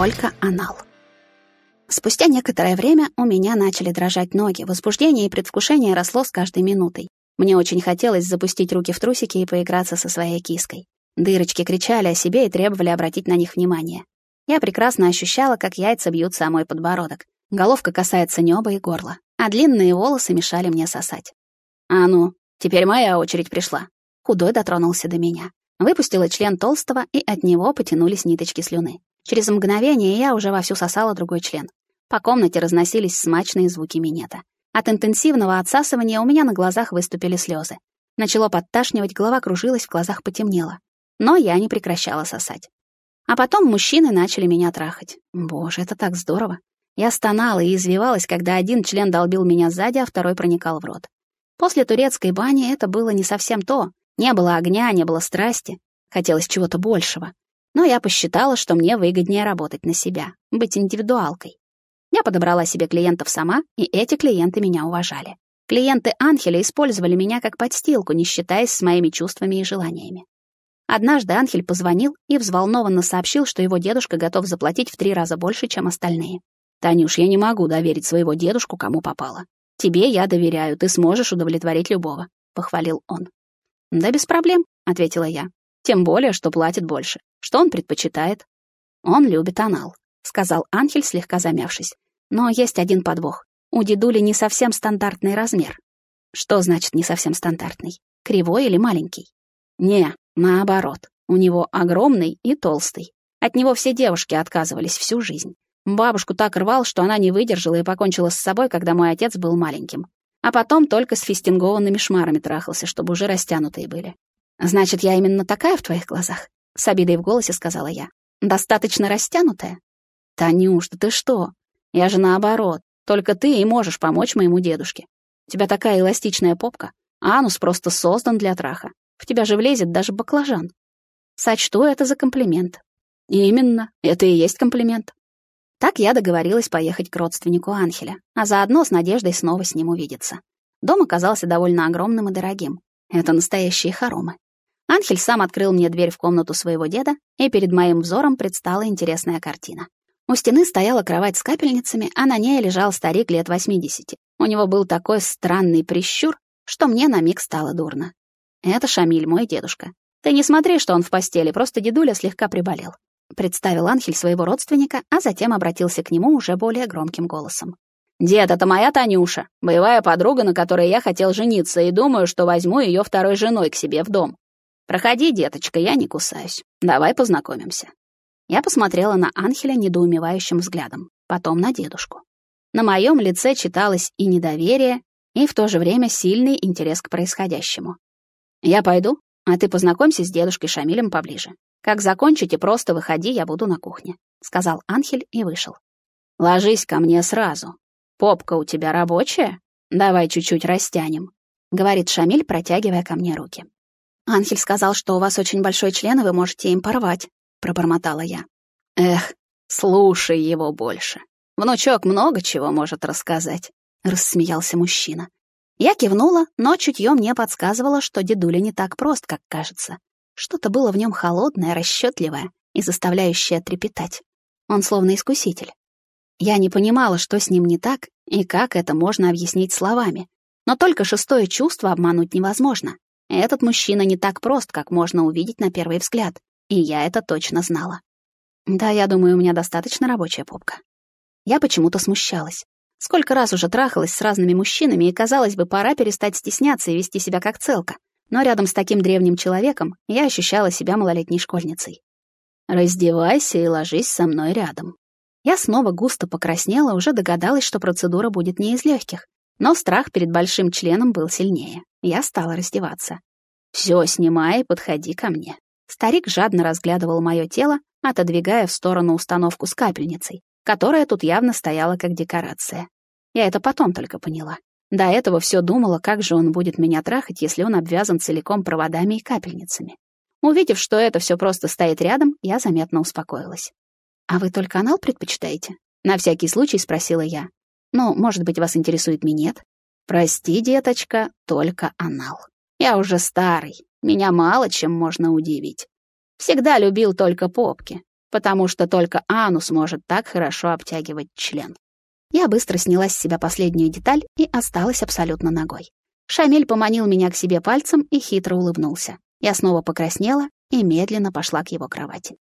Только анал. Спустя некоторое время у меня начали дрожать ноги, возбуждение и предвкушение росло с каждой минутой. Мне очень хотелось запустить руки в трусики и поиграться со своей киской. Дырочки кричали о себе и требовали обратить на них внимание. Я прекрасно ощущала, как яйца бьются о мой подбородок. Головка касается неба и горла, а длинные волосы мешали мне сосать. «А ну, теперь моя очередь пришла». Худой дотронулся до меня. Выпустила член толстого, и от него потянулись ниточки слюны. Через мгновение я уже вовсю сосала другой член. По комнате разносились смачные звуки минета. От интенсивного отсасывания у меня на глазах выступили слезы. Начало подташнивать, голова кружилась, в глазах потемнело. Но я не прекращала сосать. А потом мужчины начали меня трахать. Боже, это так здорово. Я стонала и извивалась, когда один член долбил меня сзади, а второй проникал в рот. После турецкой бани это было не совсем то. Не было огня, не было страсти. Хотелось чего-то большего. Но я посчитала, что мне выгоднее работать на себя, быть индивидуалкой. Я подобрала себе клиентов сама, и эти клиенты меня уважали. Клиенты Анхеля использовали меня как подстилку, не считаясь с моими чувствами и желаниями. Однажды Анхель позвонил и взволнованно сообщил, что его дедушка готов заплатить в три раза больше, чем остальные. «Танюш, я не могу доверить своего дедушку, кому попало. Тебе я доверяю, ты сможешь удовлетворить любого», — похвалил он. «Да без проблем», — ответила я. «Тем более, что платит больше. Что он предпочитает?» «Он любит анал», — сказал Анхель, слегка замявшись. «Но есть один подвох. У дедули не совсем стандартный размер». «Что значит не совсем стандартный? Кривой или маленький?» «Не, Наоборот, у него огромный и толстый. От него все девушки отказывались всю жизнь. Бабушку так рвал, что она не выдержала и покончила с собой, когда мой отец был маленьким. А потом только с фистингованными шмарами трахался, чтобы уже растянутые были. «Значит, я именно такая в твоих глазах?» — с обидой в голосе сказала я. «Достаточно растянутая?» «Танюш, да ты что? Я же наоборот. Только ты и можешь помочь моему дедушке. У тебя такая эластичная попка. Анус просто создан для траха. В тебя же влезет даже баклажан. Сочту это за комплимент. Именно, это и есть комплимент. Так я договорилась поехать к родственнику Анхеля, а заодно с надеждой снова с ним увидеться. Дом оказался довольно огромным и дорогим. Это настоящие хоромы. Анхель сам открыл мне дверь в комнату своего деда, и перед моим взором предстала интересная картина. У стены стояла кровать с капельницами, а на ней лежал старик лет 80. У него был такой странный прищур, что мне на миг стало дурно. «Это Шамиль, мой дедушка. Ты не смотри, что он в постели, просто дедуля слегка приболел». Представил Анхель своего родственника, а затем обратился к нему уже более громким голосом. «Дед, это моя Танюша, боевая подруга, на которой я хотел жениться, и думаю, что возьму ее второй женой к себе в дом. Проходи, деточка, я не кусаюсь. Давай познакомимся». Я посмотрела на Анхеля недоумевающим взглядом, потом на дедушку. На моем лице читалось и недоверие, и в то же время сильный интерес к происходящему. «Я пойду, а ты познакомься с дедушкой Шамилем поближе. Как закончите, просто выходи, я буду на кухне», — сказал Анхель и вышел. «Ложись ко мне сразу. Попка у тебя рабочая? Давай чуть-чуть растянем», — говорит Шамиль, протягивая ко мне руки. «Анхель сказал, что у вас очень большой член, и вы можете им порвать», — пробормотала я. «Эх, слушай его больше. Внучок много чего может рассказать», — рассмеялся мужчина. Я кивнула, но чутье мне подсказывало, что дедуля не так прост, как кажется. Что-то было в нем холодное, расчетливое и заставляющее трепетать. Он словно искуситель. Я не понимала, что с ним не так и как это можно объяснить словами. Но только шестое чувство обмануть невозможно. Этот мужчина не так прост, как можно увидеть на первый взгляд. И я это точно знала. Да, я думаю, у меня достаточно рабочая попка. Я почему-то смущалась. Сколько раз уже трахалась с разными мужчинами, и, казалось бы, пора перестать стесняться и вести себя как целка. Но рядом с таким древним человеком я ощущала себя малолетней школьницей. «Раздевайся и ложись со мной рядом». Я снова густо покраснела, уже догадалась, что процедура будет не из легких. Но страх перед большим членом был сильнее. Я стала раздеваться. «Всё снимай подходи ко мне». Старик жадно разглядывал мое тело, отодвигая в сторону установку с капельницей которая тут явно стояла как декорация. Я это потом только поняла. До этого все думала, как же он будет меня трахать, если он обвязан целиком проводами и капельницами. Увидев, что это все просто стоит рядом, я заметно успокоилась. «А вы только анал предпочитаете?» На всякий случай спросила я. «Ну, может быть, вас интересует минет?» «Прости, деточка, только анал. Я уже старый, меня мало чем можно удивить. Всегда любил только попки, потому что только анус может так хорошо обтягивать член. Я быстро сняла с себя последнюю деталь и осталась абсолютно ногой. Шамиль поманил меня к себе пальцем и хитро улыбнулся. Я снова покраснела и медленно пошла к его кровати.